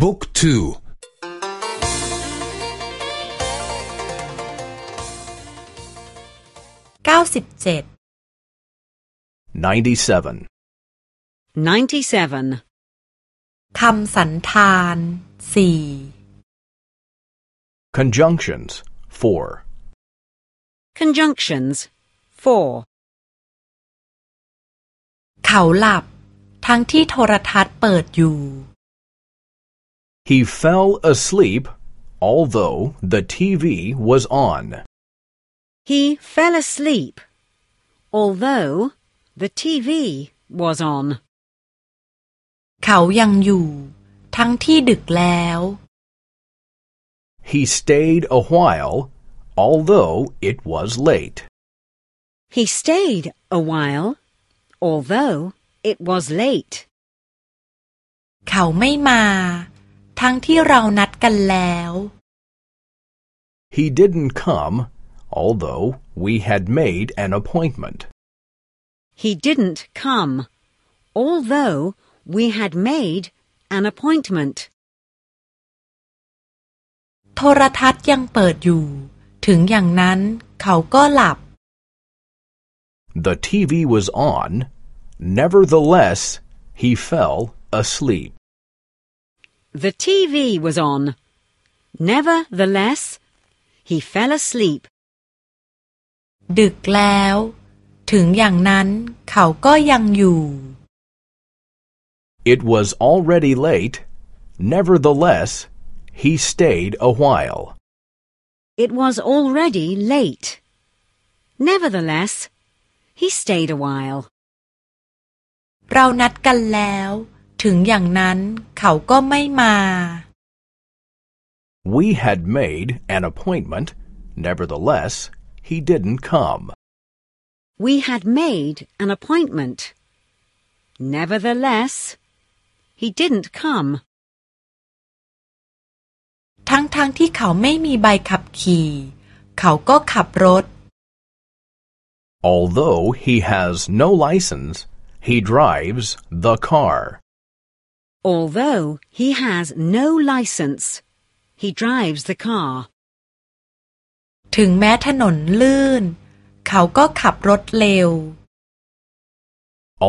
บุ๊กทูเก้าสิบเจ็ด 97. 97. คำสันธานสี่ Conjunctions 4. Conjunctions 4. เขาหลับทั้งที่โทรทัศน์เปิดอยู่ He fell asleep although the TV was on. He fell asleep, although the TV was on. เขายังอยู่ ทั้งที่ดึกแล้ว He stayed a while although it was late. He stayed a while, although it was late. เขาไม่มา ทั้งที่เรานัดกันแล้ว He didn't come although we had made an appointment. He didn't come, although we had made an appointment. โทรทัศน์ยังเปิดอยู่ ถึงอย่างนั้น เขาก็หลับ The TV was on. Nevertheless, he fell asleep. The TV was on. Nevertheless, he fell asleep. ดึกแล้ว ถึงอย่างนั้น เขาก็ยังอยู่ It was already late. Nevertheless, he stayed a while. It was already late. Nevertheless, he stayed a while. เรานัดกันแล้ว ถึงอย่างนั้นเขาก็ไม่มา We had made an appointment. Nevertheless, he didn't come. We had made an appointment. Nevertheless, he didn't come. ทั้งๆทที่เขาไม่มีใบขับขี่ เขาก็ขับรถ Although he has no license, he drives the car. Although he has no license, he drives the car. ถึงแม้ถนนลื่น เขาก็ขับรถเร็ว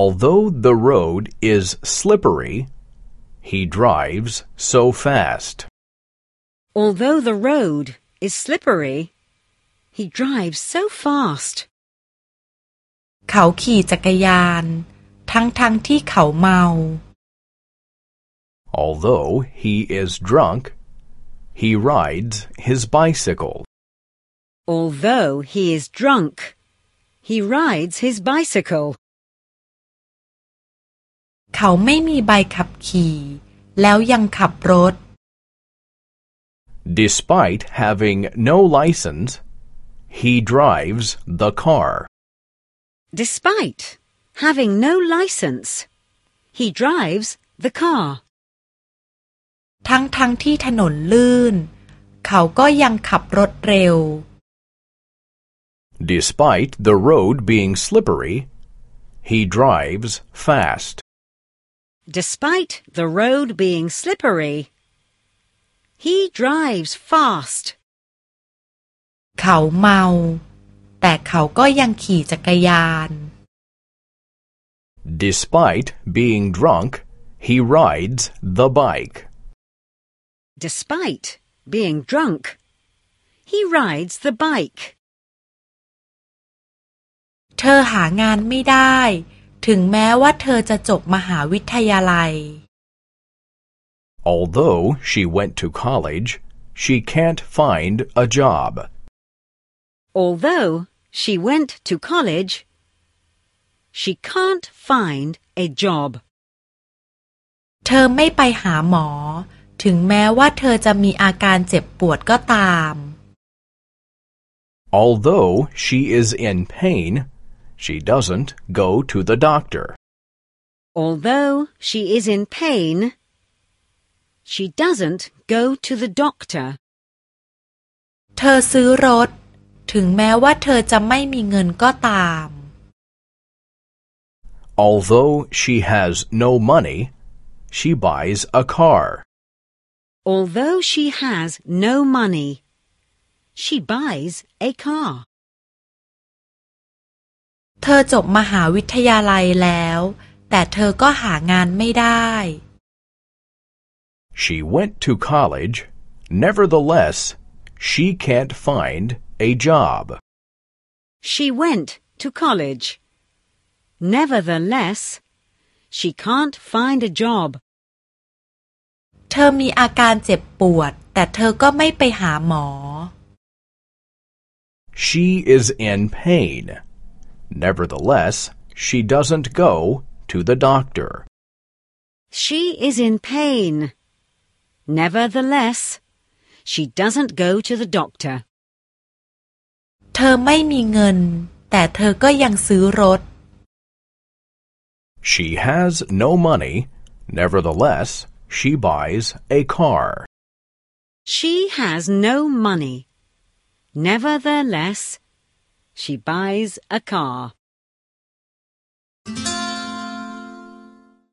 Although the road is slippery, he drives so fast. Although the road is slippery, he drives so fast. เขาขี่จักรยาน ทั้งๆทที่เขาเมา Although he is drunk, he rides his bicycle. Although he is drunk, he rides his bicycle. เขาไม่มีใบขับขี่ แล้วยังขับรถ Despite having no license, he drives the car. Despite having no license, he drives the car. ทั้งๆทที่ถนนลื่น เขาก็ยังขับรถเร็ว Despite the road being slippery, he drives fast. Despite the road being slippery, he drives fast. เขาเมา แต่เขาก็ยังขี่จักรยาน Despite being drunk, he rides the bike. Despite being drunk, he rides the bike. เธอหางานไม่ได้ ถึงแม้ว่าเธอจะจบมหาวิทยาลัย Although she went to college, she can't find a job. Although she went to college, she can't find a job. เธอไม่ไปหาหมอ ถึงแม้ว่าเธอจะมีอาการเจ็บปวดก็ตาม Although she is in pain, she doesn't go to the doctor. Although she is in pain, she doesn't go to the doctor. เธอซื้อรถ ถึงแม้ว่าเธอจะไม่มีเงินก็ตาม Although she has no money, she buys a car. Although she has no money, she buys a car. เธอจบมหาวิทยาลัยแล้ว แต่เธอก็หางานไม่ได้ She went to college. Nevertheless, she can't find a job. She went to college. Nevertheless, she can't find a job. เธอมีอาการเจ็บปวด แต่เธอก็ไม่ไปหาหมอ She is in pain. Nevertheless, she doesn't go to the doctor. She is in pain. Nevertheless, she doesn't go to the doctor. เธอไม่มีเงิน แต่เธอก็ยังซื้อรถ She has no money. Nevertheless, she buys a car. She has no money. Nevertheless, she buys a car.